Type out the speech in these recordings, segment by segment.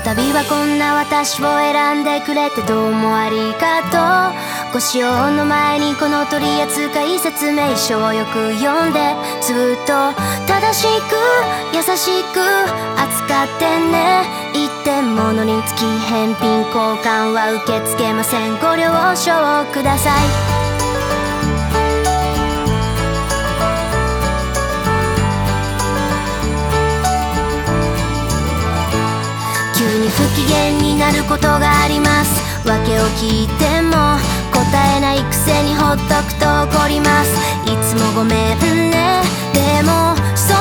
旅はこんな私を選んでくれてどうもありがとう。ご使用の前にこの取扱説明書をよく読んでずっと正しく優しく扱ってね。一点物につき返品交換は受け付けません。ご了承ください。不機嫌になることがあります。訳を聞いても答えないくせにほっとくと怒ります。いつもごめんね。でもそん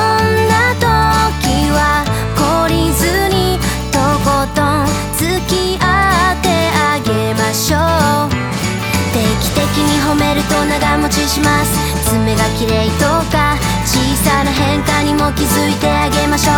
な時は懲りずにとことん付き合ってあげましょう。定期的に褒めると長持ちします。爪が綺麗とか小さな変化にも気づいてあげましょう。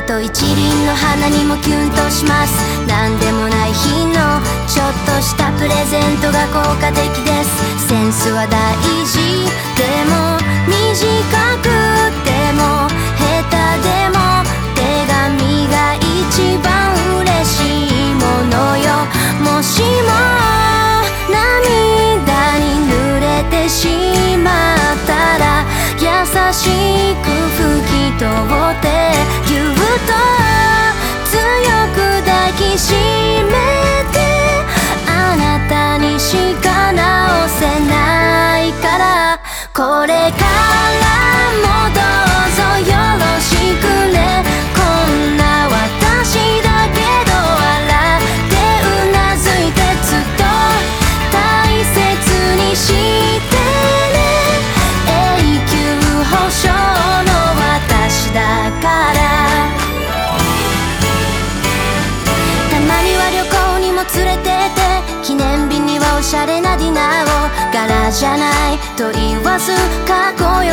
意外と一輪の花にもキュンとします。何でもない日のちょっとしたプレゼントが効果的です。センスは大事。でも短くても下手でも手紙が一番嬉しいものよ。もしも涙に濡れてしまったら優しく拭き取ってと強く抱きしめてあなたにしか直せないからこれからおしゃれなディナーを柄じゃない。と言わずかっこよ。